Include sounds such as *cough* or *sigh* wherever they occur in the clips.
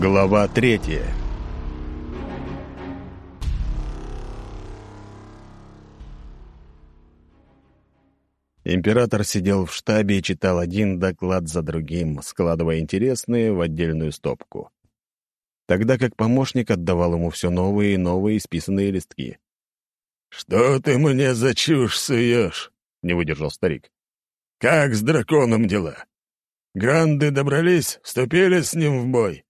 Глава третья Император сидел в штабе и читал один доклад за другим, складывая интересные в отдельную стопку. Тогда как помощник отдавал ему все новые и новые исписанные листки. «Что ты мне за чушь суешь?» — не выдержал старик. «Как с драконом дела? Гранды добрались, вступили с ним в бой?»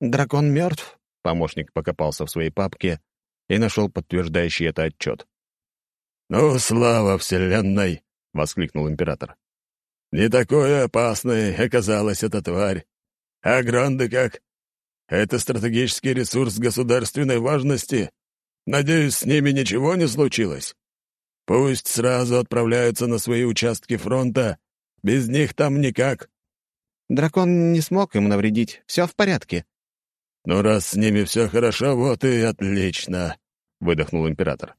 «Дракон мертв?» — помощник покопался в своей папке и нашел подтверждающий это отчет. «Ну, слава Вселенной!» — воскликнул император. «Не такой опасной оказалась эта тварь. А гранды как? Это стратегический ресурс государственной важности. Надеюсь, с ними ничего не случилось. Пусть сразу отправляются на свои участки фронта. Без них там никак». «Дракон не смог им навредить. Все в порядке», «Ну, раз с ними все хорошо, вот и отлично», — выдохнул император.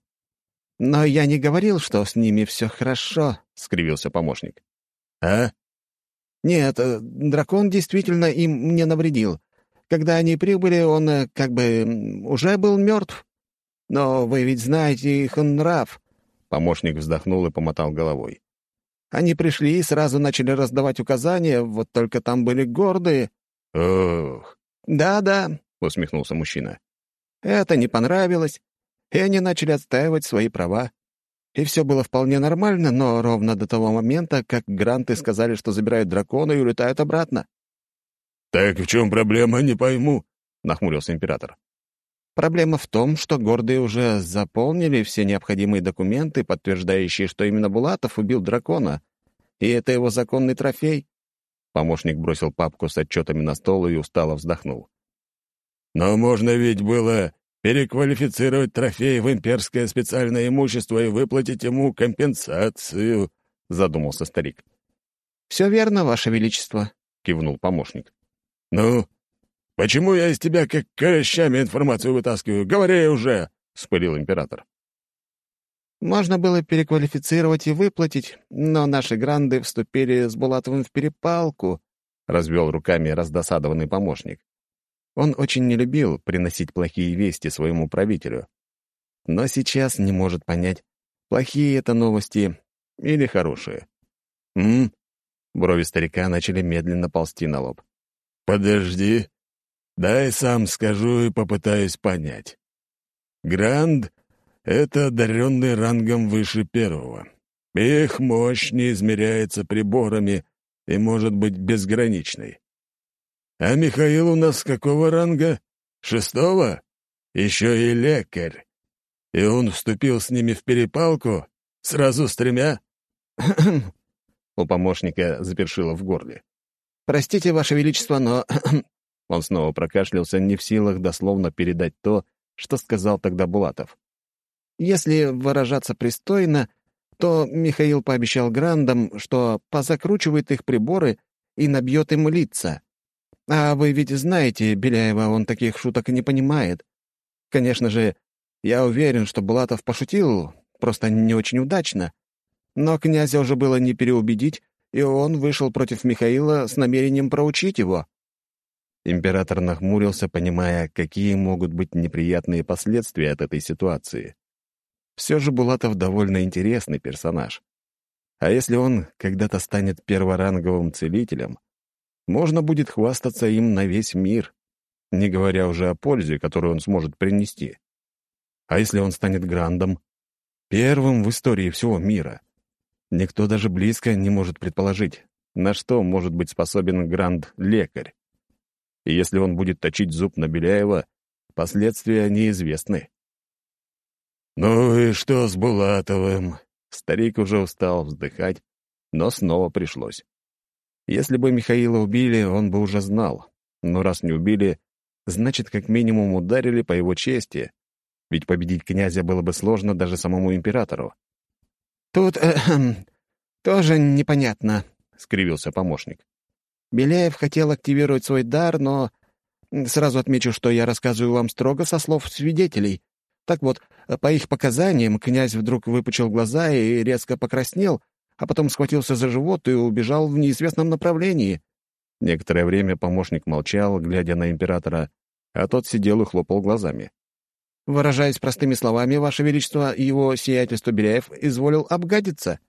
«Но я не говорил, что с ними все хорошо», — скривился помощник. «А?» «Нет, э, дракон действительно им не навредил. Когда они прибыли, он э, как бы уже был мертв. Но вы ведь знаете их нрав». Помощник вздохнул и помотал головой. «Они пришли и сразу начали раздавать указания, вот только там были гордые». «Ох, «Да-да», — усмехнулся мужчина. «Это не понравилось, и они начали отстаивать свои права. И все было вполне нормально, но ровно до того момента, как гранты сказали, что забирают дракона и улетают обратно». «Так в чем проблема, не пойму», — нахмурился император. Проблема в том, что гордые уже заполнили все необходимые документы, подтверждающие, что именно Булатов убил дракона, и это его законный трофей. Помощник бросил папку с отчетами на стол и устало вздохнул. «Но можно ведь было переквалифицировать трофей в имперское специальное имущество и выплатить ему компенсацию», — задумался старик. «Все верно, Ваше Величество», — кивнул помощник. «Ну, почему я из тебя как клещами информацию вытаскиваю? Говори уже!» — вспылил император. Можно было переквалифицировать и выплатить, но наши гранды вступили с Булатовым в перепалку, — развел руками раздосадованный помощник. Он очень не любил приносить плохие вести своему правителю. Но сейчас не может понять, плохие это новости или хорошие. «М?», Брови старика начали медленно ползти на лоб. «Подожди. Дай сам скажу и попытаюсь понять. Гранд это одаренные рангом выше первого. Их мощь не измеряется приборами и может быть безграничной. А Михаил у нас какого ранга? Шестого? Еще и лекарь. И он вступил с ними в перепалку? Сразу с тремя? *clears throat* У помощника запершило в горле. «Простите, Ваше Величество, но...» *clears throat* Он снова прокашлялся, не в силах дословно передать то, что сказал тогда Булатов. Если выражаться пристойно, то Михаил пообещал Грандам, что позакручивает их приборы и набьет им лица. А вы ведь знаете, Беляева он таких шуток не понимает. Конечно же, я уверен, что Булатов пошутил, просто не очень удачно. Но князя уже было не переубедить, и он вышел против Михаила с намерением проучить его. Император нахмурился, понимая, какие могут быть неприятные последствия от этой ситуации. Все же Булатов довольно интересный персонаж. А если он когда-то станет перворанговым целителем, можно будет хвастаться им на весь мир, не говоря уже о пользе, которую он сможет принести. А если он станет грандом? Первым в истории всего мира. Никто даже близко не может предположить, на что может быть способен гранд-лекарь. И если он будет точить зуб на Беляева, последствия неизвестны. «Ну и что с Булатовым?» Старик уже устал вздыхать, но снова пришлось. Если бы Михаила убили, он бы уже знал. Но раз не убили, значит, как минимум ударили по его чести. Ведь победить князя было бы сложно даже самому императору. «Тут э, тоже непонятно», — скривился помощник. «Беляев хотел активировать свой дар, но сразу отмечу, что я рассказываю вам строго со слов свидетелей, так вот, по их показаниям, князь вдруг выпучил глаза и резко покраснел, а потом схватился за живот и убежал в неизвестном направлении. Некоторое время помощник молчал, глядя на императора, а тот сидел и хлопал глазами. «Выражаясь простыми словами, Ваше Величество, его сиятельство Беляев изволил обгадиться,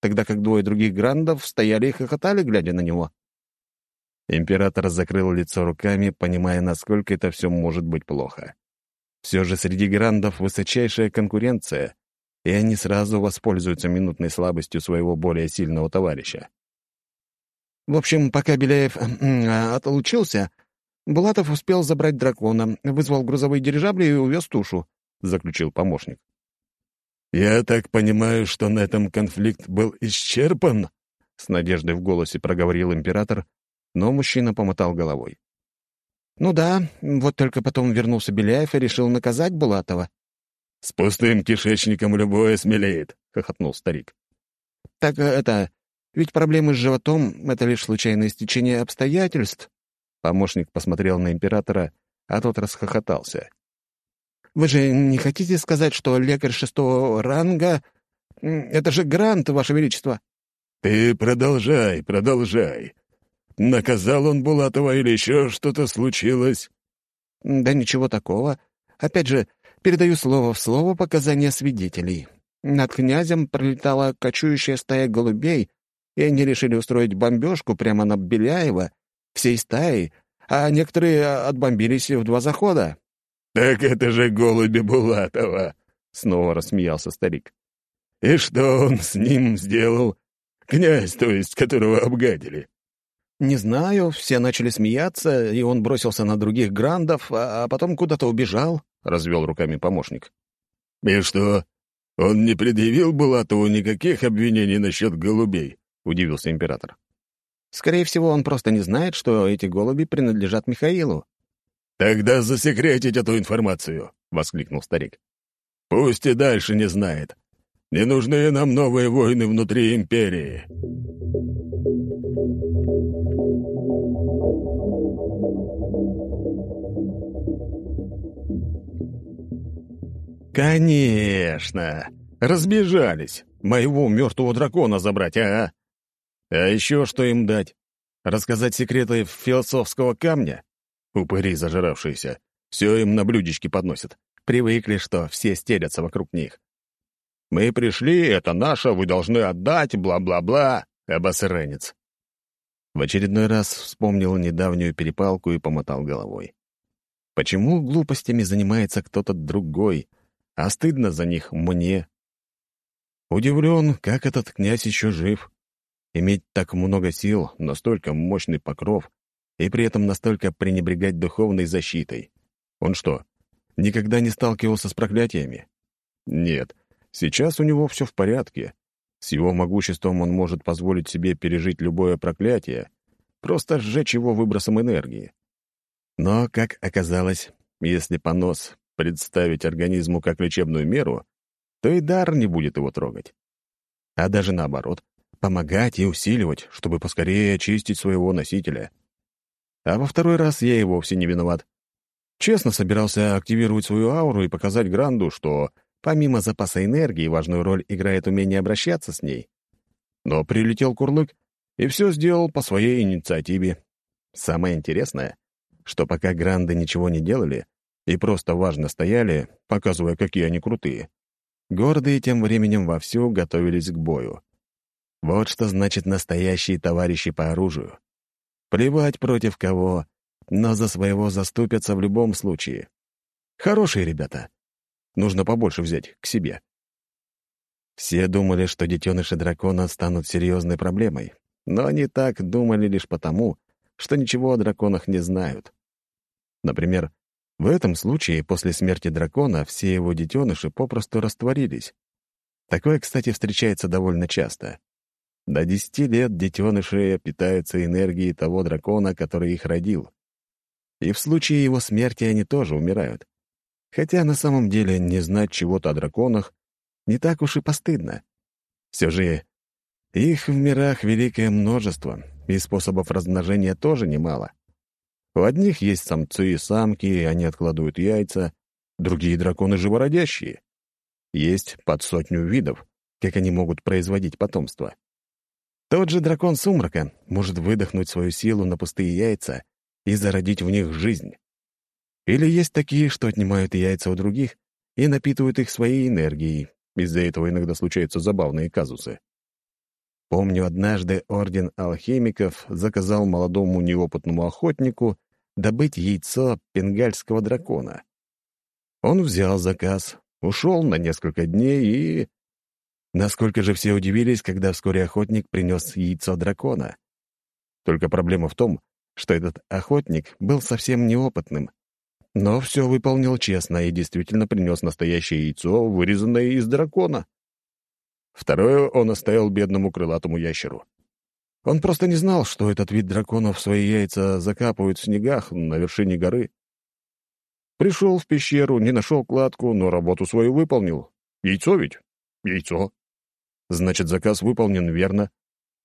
тогда как двое других грандов стояли и хохотали, глядя на него». Император закрыл лицо руками, понимая, насколько это все может быть плохо. Все же среди грандов высочайшая конкуренция, и они сразу воспользуются минутной слабостью своего более сильного товарища. В общем, пока Беляев отлучился, Булатов успел забрать дракона, вызвал грузовой дирижабль и увез тушу, — заключил помощник. «Я так понимаю, что на этом конфликт был исчерпан?» — с надеждой в голосе проговорил император, но мужчина помотал головой. «Ну да, вот только потом вернулся Беляев и решил наказать Булатова». «С пустым кишечником любое смелеет», — хохотнул старик. «Так э, это... Ведь проблемы с животом — это лишь случайное стечение обстоятельств». Помощник посмотрел на императора, а тот расхохотался. «Вы же не хотите сказать, что лекарь шестого ранга — это же грант, Ваше Величество?» «Ты продолжай, продолжай. Наказал он Булатова или еще что-то случилось?» «Да ничего такого. Опять же, передаю слово в слово показания свидетелей. Над князем пролетала кочующая стая голубей, и они решили устроить бомбежку прямо на Беляева, всей стаей, а некоторые отбомбились в два захода». «Так это же голуби Булатова!» — снова рассмеялся старик. «И что он с ним сделал? Князь, то есть, которого обгадили?» «Не знаю, все начали смеяться, и он бросился на других грандов, а, а потом куда-то убежал», — развел руками помощник. «И что, он не предъявил Булатову никаких обвинений насчет голубей?» — удивился император. «Скорее всего, он просто не знает, что эти голуби принадлежат Михаилу». «Тогда засекретить эту информацию», — воскликнул старик. «Пусть и дальше не знает. Не нужны нам новые войны внутри империи». «Конечно! Разбежались! Моего мертвого дракона забрать, а? А еще что им дать? Рассказать секреты философского камня? Упыри зажиравшиеся. Все им на блюдечке подносят. Привыкли, что все стерятся вокруг них. Мы пришли, это наше, вы должны отдать, бла-бла-бла. Обосранец. В очередной раз вспомнил недавнюю перепалку и помотал головой. Почему глупостями занимается кто-то другой, а стыдно за них мне. Удивлен, как этот князь еще жив. Иметь так много сил, настолько мощный покров и при этом настолько пренебрегать духовной защитой. Он что, никогда не сталкивался с проклятиями? Нет, сейчас у него все в порядке. С его могуществом он может позволить себе пережить любое проклятие, просто сжечь его выбросом энергии. Но, как оказалось, если понос представить организму как лечебную меру, то и дар не будет его трогать. А даже наоборот, помогать и усиливать, чтобы поскорее очистить своего носителя. А во второй раз я и вовсе не виноват. Честно собирался активировать свою ауру и показать Гранду, что помимо запаса энергии важную роль играет умение обращаться с ней. Но прилетел Курлык и все сделал по своей инициативе. Самое интересное, что пока Гранды ничего не делали, и просто важно стояли, показывая, какие они крутые. Гордые тем временем вовсю готовились к бою. Вот что значит настоящие товарищи по оружию. Плевать против кого, но за своего заступятся в любом случае. Хорошие ребята. Нужно побольше взять к себе. Все думали, что детеныши дракона станут серьезной проблемой, но они так думали лишь потому, что ничего о драконах не знают. Например, в этом случае после смерти дракона все его детеныши попросту растворились. Такое, кстати, встречается довольно часто. До десяти лет детеныши питаются энергией того дракона, который их родил. И в случае его смерти они тоже умирают. Хотя на самом деле не знать чего-то о драконах не так уж и постыдно. Все же их в мирах великое множество, и способов размножения тоже немало. У одних есть самцы и самки, и они откладывают яйца, другие драконы живородящие. Есть под сотню видов, как они могут производить потомство. Тот же дракон сумрака может выдохнуть свою силу на пустые яйца и зародить в них жизнь. Или есть такие, что отнимают яйца у других и напитывают их своей энергией. Из-за этого иногда случаются забавные казусы. Помню, однажды Орден Алхимиков заказал молодому неопытному охотнику добыть яйцо пенгальского дракона. Он взял заказ, ушел на несколько дней и... Насколько же все удивились, когда вскоре охотник принес яйцо дракона. Только проблема в том, что этот охотник был совсем неопытным, но все выполнил честно и действительно принес настоящее яйцо, вырезанное из дракона. Второе он оставил бедному крылатому ящеру. Он просто не знал, что этот вид драконов свои яйца закапывают в снегах на вершине горы. Пришел в пещеру, не нашел кладку, но работу свою выполнил. Яйцо ведь? Яйцо. Значит, заказ выполнен верно.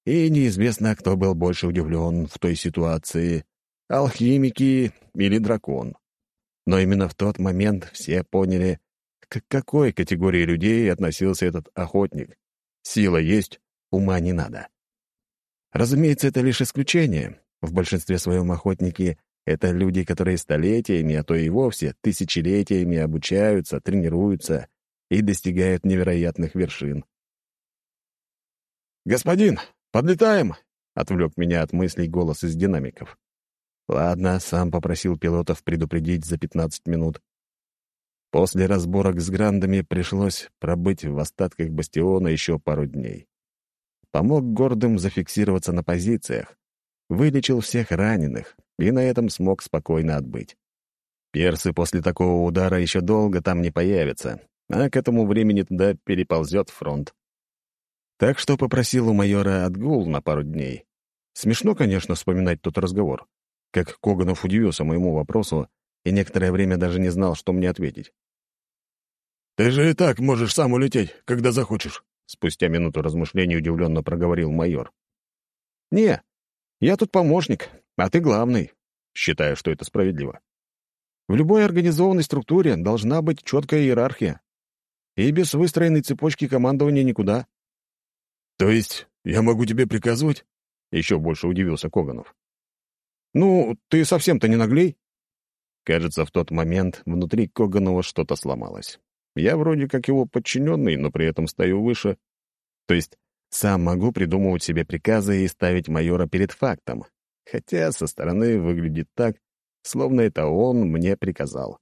И неизвестно, кто был больше удивлен в той ситуации — алхимики или дракон. Но именно в тот момент все поняли, к какой категории людей относился этот охотник. Сила есть, ума не надо. Разумеется, это лишь исключение. В большинстве своем охотники — это люди, которые столетиями, а то и вовсе тысячелетиями обучаются, тренируются и достигают невероятных вершин. «Господин, подлетаем!» — отвлек меня от мыслей голос из динамиков. Ладно, сам попросил пилотов предупредить за 15 минут. После разборок с грандами пришлось пробыть в остатках бастиона еще пару дней. Помог гордым зафиксироваться на позициях, вылечил всех раненых и на этом смог спокойно отбыть. Персы после такого удара еще долго там не появятся, а к этому времени туда переползет фронт. Так что попросил у майора отгул на пару дней. Смешно, конечно, вспоминать тот разговор как Коганов удивился моему вопросу и некоторое время даже не знал, что мне ответить. «Ты же и так можешь сам улететь, когда захочешь», — спустя минуту размышлений удивленно проговорил майор. «Не, я тут помощник, а ты главный. Считаю, что это справедливо. В любой организованной структуре должна быть четкая иерархия. И без выстроенной цепочки командования никуда». «То есть я могу тебе приказывать?» — еще больше удивился Коганов. «Ну, ты совсем-то не наглей?» Кажется, в тот момент внутри Коганова что-то сломалось. Я вроде как его подчиненный, но при этом стою выше. То есть сам могу придумывать себе приказы и ставить майора перед фактом. Хотя со стороны выглядит так, словно это он мне приказал.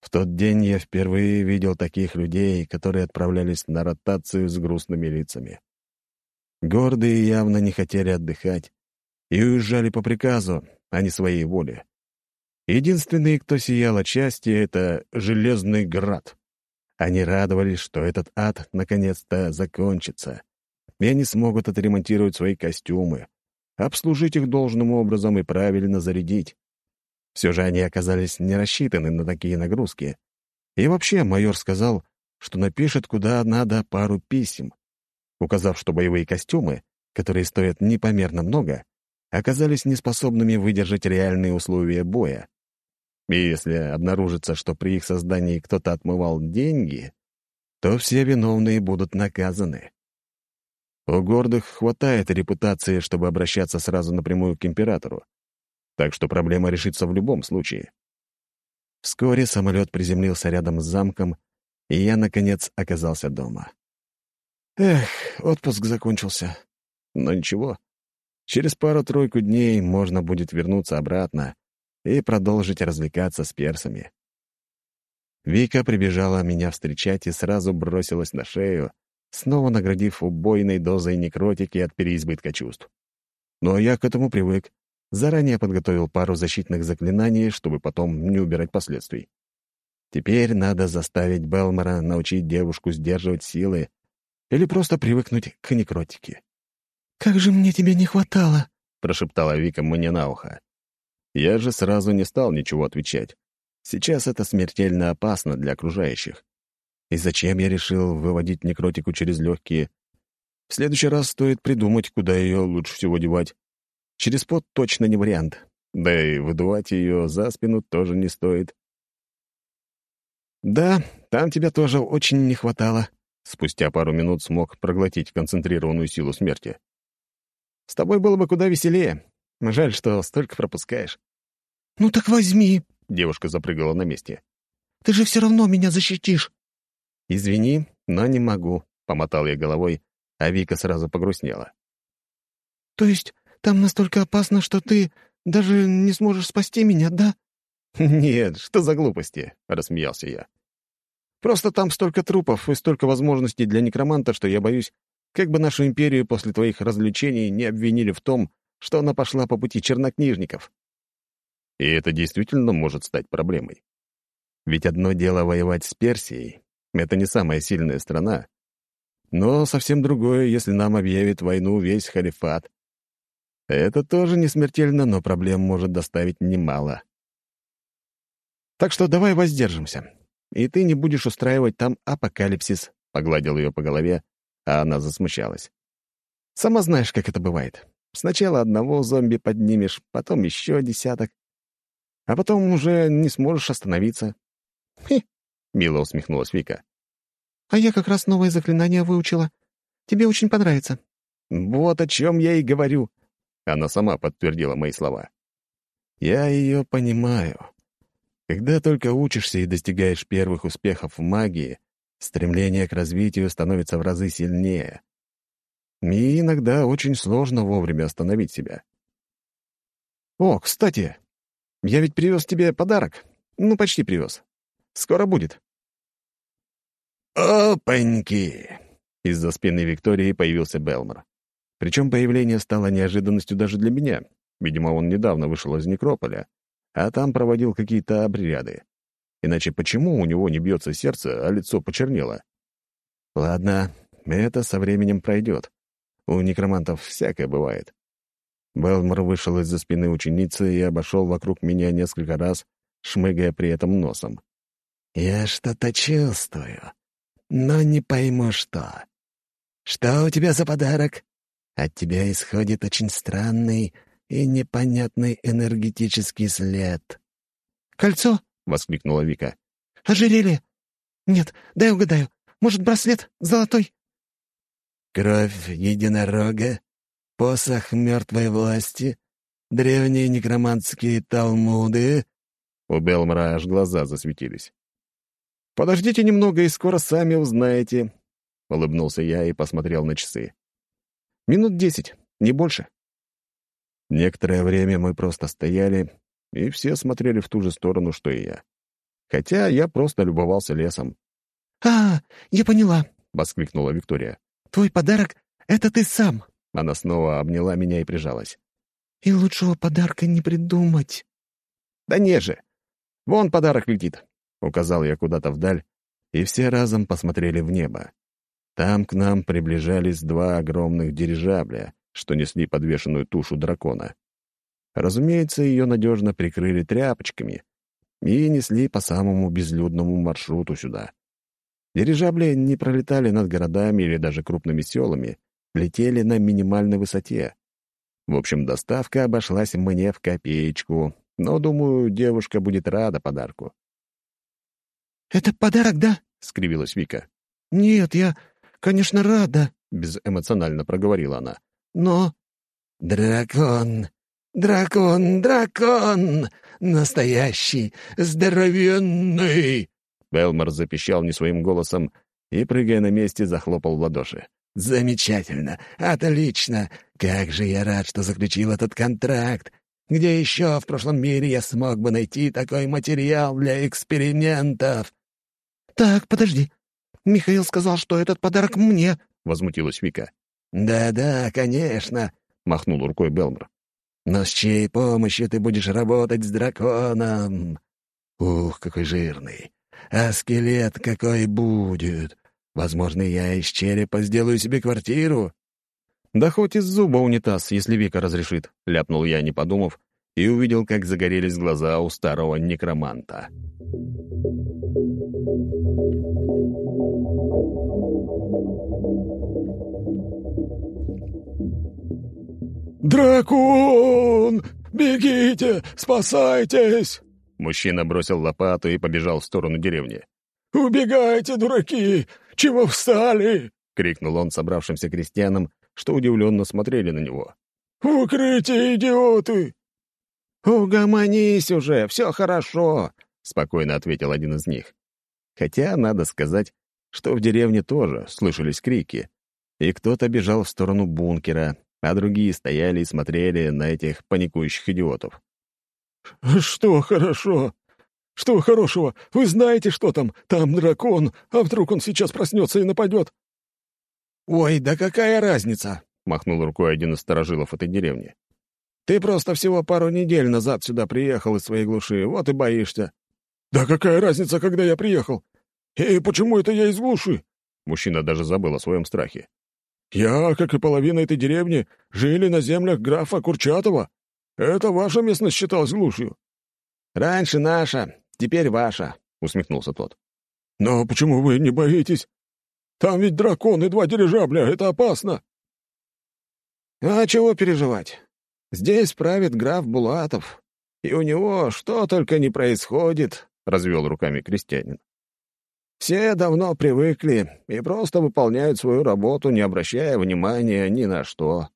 В тот день я впервые видел таких людей, которые отправлялись на ротацию с грустными лицами. Гордые явно не хотели отдыхать, и уезжали по приказу, а не своей воле. Единственный, кто сиял от счастья, — это Железный Град. Они радовались, что этот ад наконец-то закончится, и они смогут отремонтировать свои костюмы, обслужить их должным образом и правильно зарядить. Все же они оказались не рассчитаны на такие нагрузки. И вообще майор сказал, что напишет куда надо пару писем, указав, что боевые костюмы, которые стоят непомерно много, оказались неспособными выдержать реальные условия боя. И если обнаружится, что при их создании кто-то отмывал деньги, то все виновные будут наказаны. У гордых хватает репутации, чтобы обращаться сразу напрямую к императору. Так что проблема решится в любом случае. Вскоре самолет приземлился рядом с замком, и я, наконец, оказался дома. Эх, отпуск закончился. Но ничего, Через пару-тройку дней можно будет вернуться обратно и продолжить развлекаться с персами. Вика прибежала меня встречать и сразу бросилась на шею, снова наградив убойной дозой некротики от переизбытка чувств. Но я к этому привык, заранее подготовил пару защитных заклинаний, чтобы потом не убирать последствий. Теперь надо заставить Белмора научить девушку сдерживать силы или просто привыкнуть к некротике. «Как же мне тебя не хватало!» — прошептала Вика мне на ухо. Я же сразу не стал ничего отвечать. Сейчас это смертельно опасно для окружающих. И зачем я решил выводить некротику через легкие? В следующий раз стоит придумать, куда ее лучше всего девать. Через пот точно не вариант. Да и выдувать ее за спину тоже не стоит. «Да, там тебя тоже очень не хватало», — спустя пару минут смог проглотить концентрированную силу смерти. С тобой было бы куда веселее. Жаль, что столько пропускаешь». «Ну так возьми», — девушка запрыгала на месте. «Ты же все равно меня защитишь». «Извини, но не могу», — помотал я головой, а Вика сразу погрустнела. «То есть там настолько опасно, что ты даже не сможешь спасти меня, да?» «Нет, что за глупости?» — рассмеялся я. «Просто там столько трупов и столько возможностей для некроманта, что я боюсь, как бы нашу империю после твоих развлечений не обвинили в том, что она пошла по пути чернокнижников. И это действительно может стать проблемой. Ведь одно дело воевать с Персией — это не самая сильная страна. Но совсем другое, если нам объявит войну весь халифат. Это тоже не смертельно, но проблем может доставить немало. Так что давай воздержимся. И ты не будешь устраивать там апокалипсис, — погладил ее по голове, а она засмущалась. Сама знаешь, как это бывает. Сначала одного зомби поднимешь, потом еще десяток, а потом уже не сможешь остановиться. «Хе!» — мило усмехнулась Вика. «А я как раз новое заклинание выучила. Тебе очень понравится». «Вот о чем я и говорю», — она сама подтвердила мои слова. «Я ее понимаю. Когда только учишься и достигаешь первых успехов в магии, стремление к развитию становится в разы сильнее. И иногда очень сложно вовремя остановить себя. «О, кстати, я ведь привез тебе подарок. Ну, почти привез. Скоро будет». «Опаньки!» Из-за спины Виктории появился Белмор. Причем появление стало неожиданностью даже для меня. Видимо, он недавно вышел из некрополя, а там проводил какие-то обряды. Иначе почему у него не бьется сердце, а лицо почернело? Ладно, это со временем пройдет. У некромантов всякое бывает. Белмор вышел из-за спины ученицы и обошел вокруг меня несколько раз, шмыгая при этом носом. «Я что-то чувствую, но не пойму, что. Что у тебя за подарок? От тебя исходит очень странный и непонятный энергетический след». «Кольцо?» — воскликнула Вика. «Ожерелье? Нет, дай угадаю. Может, браслет золотой?» Кровь единорога, посох мертвой власти, древние некроманские талмуды. У Белмара аж глаза засветились. «Подождите немного, и скоро сами узнаете», — улыбнулся я и посмотрел на часы. «Минут десять, не больше». Некоторое время мы просто стояли, и все смотрели в ту же сторону, что и я. Хотя я просто любовался лесом. «А, я поняла», — воскликнула Виктория. Твой подарок — это ты сам». Она снова обняла меня и прижалась. «И лучшего подарка не придумать». «Да не же! Вон подарок летит!» — указал я куда-то вдаль, и все разом посмотрели в небо. Там к нам приближались два огромных дирижабля, что несли подвешенную тушу дракона. Разумеется, ее надежно прикрыли тряпочками и несли по самому безлюдному маршруту сюда. Дирижабли не пролетали над городами или даже крупными селами, летели на минимальной высоте. В общем, доставка обошлась мне в копеечку, но, думаю, девушка будет рада подарку. «Это подарок, да?» — скривилась Вика. «Нет, я, конечно, рада», — безэмоционально проговорила она. «Но...» «Дракон! Дракон! Дракон! Настоящий! Здоровенный!» Белмор запищал не своим голосом и, прыгая на месте, захлопал в ладоши. «Замечательно! Отлично! Как же я рад, что заключил этот контракт! Где еще в прошлом мире я смог бы найти такой материал для экспериментов?» «Так, подожди. Михаил сказал, что этот подарок мне», — возмутилась Вика. «Да-да, конечно», — махнул рукой Белмор. «Но с чьей помощью ты будешь работать с драконом? Ух, какой жирный! А скелет какой будет? Возможно, я из черепа сделаю себе квартиру?» «Да хоть из зуба унитаз, если Вика разрешит», — ляпнул я, не подумав, и увидел, как загорелись глаза у старого некроманта. «Дракон! Бегите! Спасайтесь!» Мужчина бросил лопату и побежал в сторону деревни. «Убегайте, дураки! Чего встали?» — крикнул он собравшимся крестьянам, что удивленно смотрели на него. «В укрытие, идиоты!» «Угомонись уже, все хорошо», — спокойно ответил один из них. Хотя, надо сказать, что в деревне тоже слышались крики, и кто-то бежал в сторону бункера, а другие стояли и смотрели на этих паникующих идиотов. «Что хорошо? Что хорошего? Вы знаете, что там? Там дракон, а вдруг он сейчас проснется и нападет?» «Ой, да какая разница?» — махнул рукой один из сторожилов этой деревни. «Ты просто всего пару недель назад сюда приехал из своей глуши, вот и боишься». «Да какая разница, когда я приехал? И почему это я из глуши?» Мужчина даже забыл о своем страхе. «Я, как и половина этой деревни, жили на землях графа Курчатова. Это ваша местность считалась глушью». «Раньше наша, теперь ваша», — усмехнулся тот. «Но почему вы не боитесь? Там ведь дракон и два дирижабля, это опасно». «А чего переживать? Здесь правит граф Булатов, и у него что только не происходит», — развел руками крестьянин. «Все давно привыкли и просто выполняют свою работу, не обращая внимания ни на что».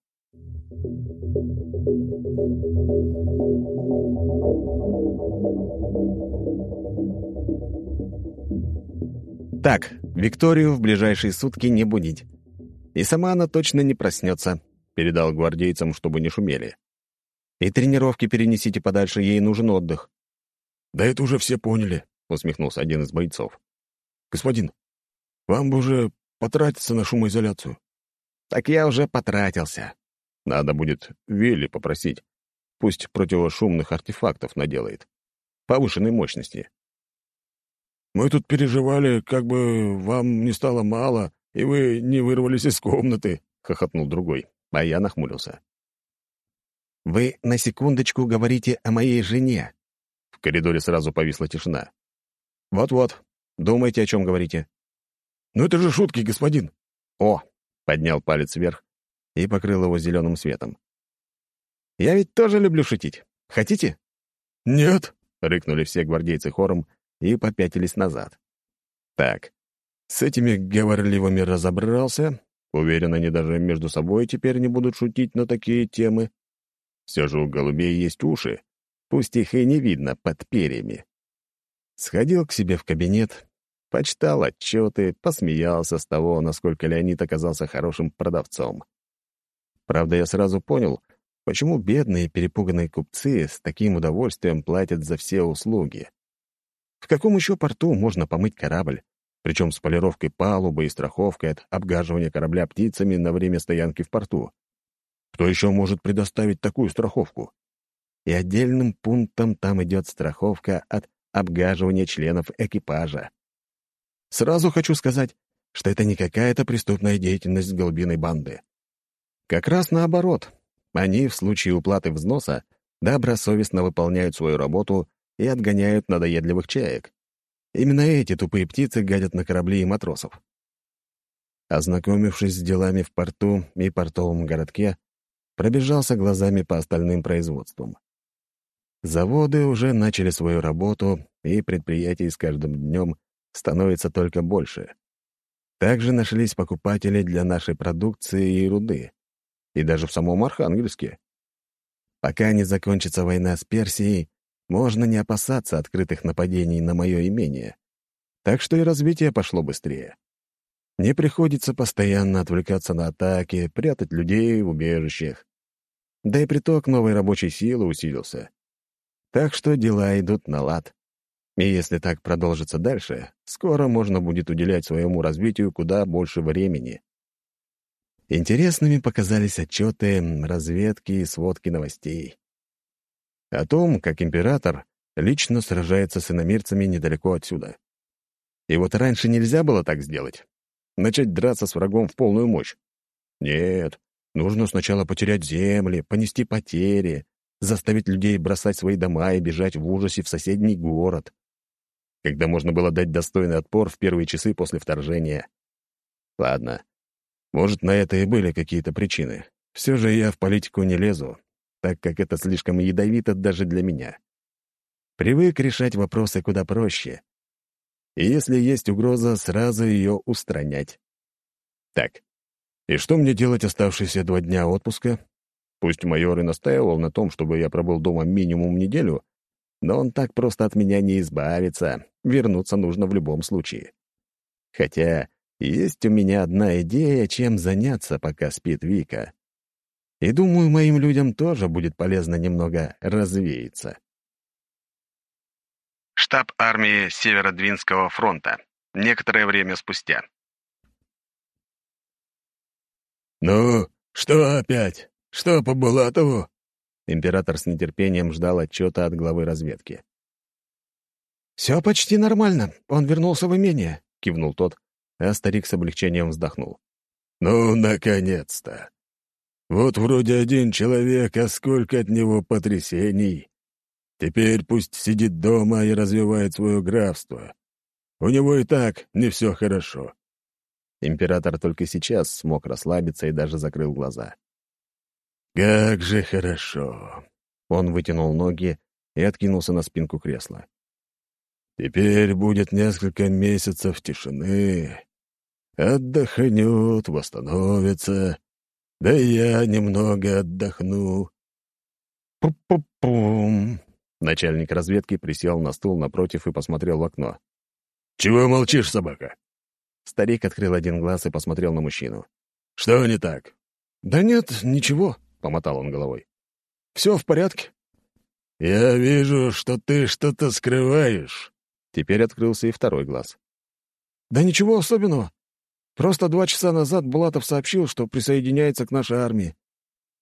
Так, Викторию в ближайшие сутки не будить. И сама она точно не проснется, передал гвардейцам, чтобы не шумели. И тренировки перенесите подальше, ей нужен отдых. «Да это уже все поняли», — усмехнулся один из бойцов. «Господин, вам бы уже потратиться на шумоизоляцию». «Так я уже потратился. Надо будет Вилли попросить. Пусть противошумных артефактов наделает. Повышенной мощности. Мы тут переживали, как бы вам не стало мало, и вы не вырвались из комнаты», — хохотнул другой, а я нахмурился. «Вы на секундочку говорите о моей жене». В коридоре сразу повисла тишина. «Вот-вот, думайте, о чем говорите». «Ну это же шутки, господин». «О!» — поднял палец вверх и покрыл его зеленым светом. «Я ведь тоже люблю шутить. Хотите?» «Нет», — рыкнули все гвардейцы хором и попятились назад. Так, с этими говорливыми разобрался. Уверен, они даже между собой теперь не будут шутить на такие темы. Все же у голубей есть уши, пусть их и не видно под перьями. Сходил к себе в кабинет, почитал отчеты, посмеялся с того, насколько Леонид оказался хорошим продавцом. Правда, я сразу понял, почему бедные перепуганные купцы с таким удовольствием платят за все услуги. В каком еще порту можно помыть корабль, причем с полировкой палубы и страховкой от обгаживания корабля птицами на время стоянки в порту? Кто еще может предоставить такую страховку? И отдельным пунктом там идет страховка от обгаживания членов экипажа. Сразу хочу сказать, что это не какая-то преступная деятельность голубиной банды. Как раз наоборот. Они в случае уплаты взноса добросовестно выполняют свою работу и отгоняют надоедливых чаек. Именно эти тупые птицы гадят на корабли и матросов. Ознакомившись с делами в порту и портовом городке, пробежался глазами по остальным производствам. Заводы уже начали свою работу, и предприятий с каждым днем становится только больше. Также нашлись покупатели для нашей продукции и руды, и даже в самом Архангельске. Пока не закончится война с Персией, можно не опасаться открытых нападений на мое имение. Так что и развитие пошло быстрее. Не приходится постоянно отвлекаться на атаки, прятать людей в убежищах. Да и приток новой рабочей силы усилился. Так что дела идут на лад. И если так продолжится дальше, скоро можно будет уделять своему развитию куда больше времени. Интересными показались отчеты, разведки и сводки новостей о том, как император лично сражается с иномирцами недалеко отсюда. И вот раньше нельзя было так сделать. Начать драться с врагом в полную мощь. Нет, нужно сначала потерять земли, понести потери, заставить людей бросать свои дома и бежать в ужасе в соседний город. Когда можно было дать достойный отпор в первые часы после вторжения. Ладно, может, на это и были какие-то причины. Все же я в политику не лезу, так как это слишком ядовито даже для меня. Привык решать вопросы куда проще. И если есть угроза, сразу ее устранять. Так, и что мне делать оставшиеся два дня отпуска? Пусть майор и настаивал на том, чтобы я пробыл дома минимум неделю, но он так просто от меня не избавится. Вернуться нужно в любом случае. Хотя есть у меня одна идея, чем заняться, пока спит Вика. И думаю, моим людям тоже будет полезно немного развеяться. Штаб армии Северодвинского фронта. Некоторое время спустя. «Ну, что опять? Что по Булатову?» Император с нетерпением ждал отчета от главы разведки. «Все почти нормально. Он вернулся в имение», — кивнул тот, а старик с облегчением вздохнул. «Ну, наконец-то! Вот вроде один человек, а сколько от него потрясений! Теперь пусть сидит дома и развивает свое графство. У него и так не все хорошо». Император только сейчас смог расслабиться и даже закрыл глаза. «Как же хорошо!» Он вытянул ноги и откинулся на спинку кресла. «Теперь будет несколько месяцев тишины. Отдохнет, восстановится. Да я немного отдохну». «Пу-пу-пум!» Начальник разведки присел на стул напротив и посмотрел в окно. «Чего молчишь, собака?» Старик открыл один глаз и посмотрел на мужчину. «Что не так?» «Да нет, ничего», помотал он головой. «Все в порядке». «Я вижу, что ты что-то скрываешь». Теперь открылся и второй глаз. «Да ничего особенного. Просто два часа назад Булатов сообщил, что присоединяется к нашей армии.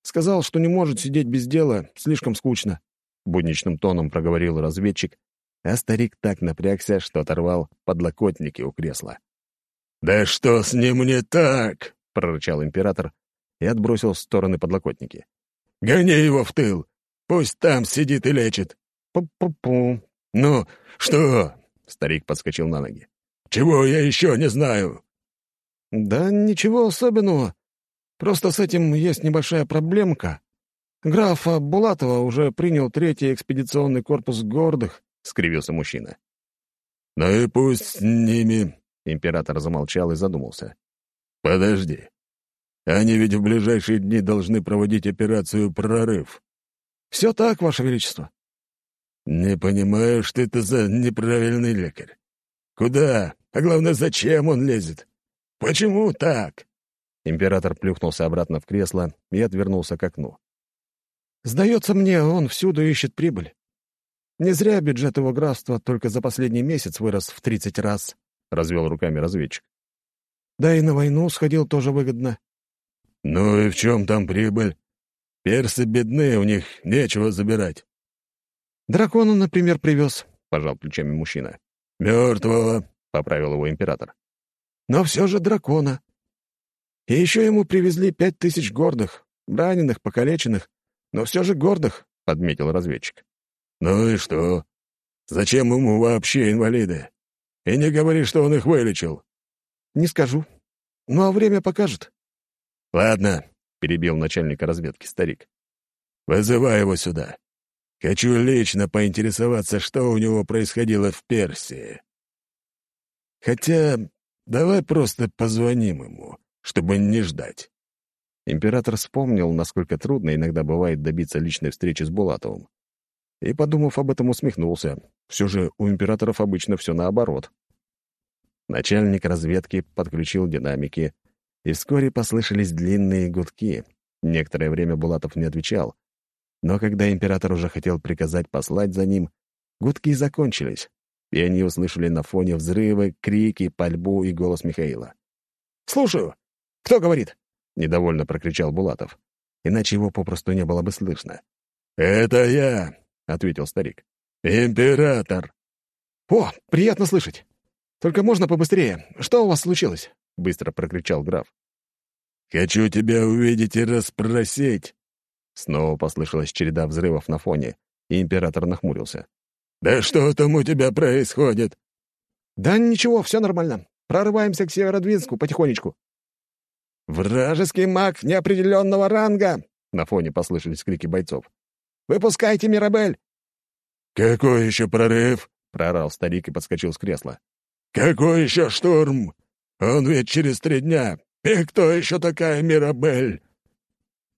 Сказал, что не может сидеть без дела, слишком скучно». Будничным тоном проговорил разведчик, а старик так напрягся, что оторвал подлокотники у кресла. «Да что с ним не так?» — прорычал император, и отбросил в стороны подлокотники. «Гони его в тыл! Пусть там сидит и лечит!» «Пу-пу-пу!» «Ну, что?» — старик подскочил на ноги. «Чего я еще не знаю?» «Да ничего особенного. Просто с этим есть небольшая проблемка. Графа Булатова уже принял третий экспедиционный корпус гордых», — скривился мужчина. «Ну и пусть с ними...» — император замолчал и задумался. «Подожди. Они ведь в ближайшие дни должны проводить операцию «Прорыв». «Все так, Ваше Величество». «Не понимаю, что это за неправильный лекарь. Куда? А главное, зачем он лезет? Почему так?» Император плюхнулся обратно в кресло и отвернулся к окну. «Сдается мне, он всюду ищет прибыль. Не зря бюджет его графства только за последний месяц вырос в тридцать раз», — развел руками разведчик. «Да и на войну сходил тоже выгодно. «Ну и в чем там прибыль? Персы бедны, у них нечего забирать». «Дракона, например, привез», — пожал плечами мужчина. «Мертвого», — поправил его император. «Но все же дракона. И еще ему привезли пять тысяч гордых, раненых, покалеченных, но все же гордых», — подметил разведчик. «Ну и что? Зачем ему вообще инвалиды? И не говори, что он их вылечил». «Не скажу. Ну а время покажет. «Ладно», — перебил начальника разведки старик. «Вызывай его сюда. Хочу лично поинтересоваться, что у него происходило в Персии. Хотя давай просто позвоним ему, чтобы не ждать». Император вспомнил, насколько трудно иногда бывает добиться личной встречи с Булатовым. И, подумав об этом, усмехнулся. Все же у императоров обычно все наоборот. Начальник разведки подключил динамики, и вскоре послышались длинные гудки. Некоторое время Булатов не отвечал. Но когда император уже хотел приказать послать за ним, гудки закончились, и они услышали на фоне взрывы, крики, пальбу и голос Михаила. «Слушаю! Кто говорит?» — недовольно прокричал Булатов. Иначе его попросту не было бы слышно. «Это я!» — ответил старик. «Император!» «О, приятно слышать! Только можно побыстрее. Что у вас случилось?» — быстро прокричал граф. «Хочу тебя увидеть и расспросить!» Снова послышалась череда взрывов на фоне, и император нахмурился. «Да что там у тебя происходит?» «Да ничего, все нормально. Прорываемся к Северодвинску потихонечку». «Вражеский маг неопределенного ранга!» На фоне послышались крики бойцов. «Выпускайте Мирабель!» «Какой еще прорыв?» — проорал старик и подскочил с кресла. «Какой еще штурм? Он ведь через три дня. И кто еще такая Мирабель?»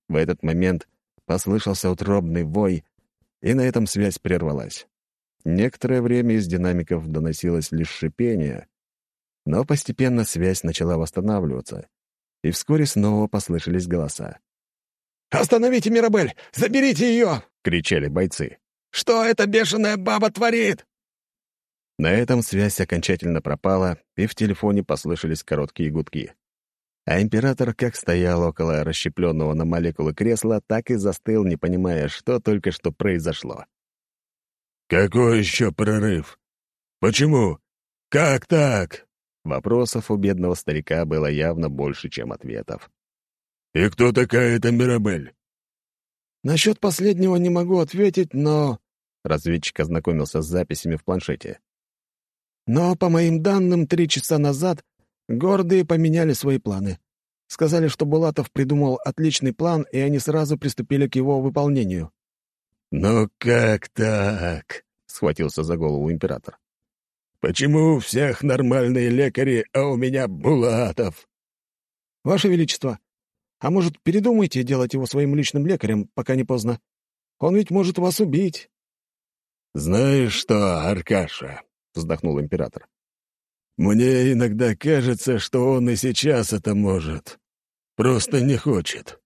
В этот момент послышался утробный вой, и на этом связь прервалась. Некоторое время из динамиков доносилось лишь шипение, но постепенно связь начала восстанавливаться, и вскоре снова послышались голоса. «Остановите Мирабель! Заберите ее!» — кричали бойцы. «Что эта бешеная баба творит?» На этом связь окончательно пропала, и в телефоне послышались короткие гудки. А император как стоял около расщепленного на молекулы кресла, так и застыл, не понимая, что только что произошло. «Какой еще прорыв? Почему? Как так?» Вопросов у бедного старика было явно больше, чем ответов. «И кто такая эта Мирабель?» «Насчет последнего не могу ответить, но...» Разведчик ознакомился с записями в планшете. «Но, по моим данным, три часа назад гордые поменяли свои планы. Сказали, что Булатов придумал отличный план, и они сразу приступили к его выполнению». «Ну как так?» — схватился за голову император. «Почему у всех нормальные лекари, а у меня Булатов?» «Ваше Величество, а может, передумайте делать его своим личным лекарем, пока не поздно? Он ведь может вас убить». «Знаешь что, Аркаша?» — вздохнул император. «Мне иногда кажется, что он и сейчас это может. Просто не хочет».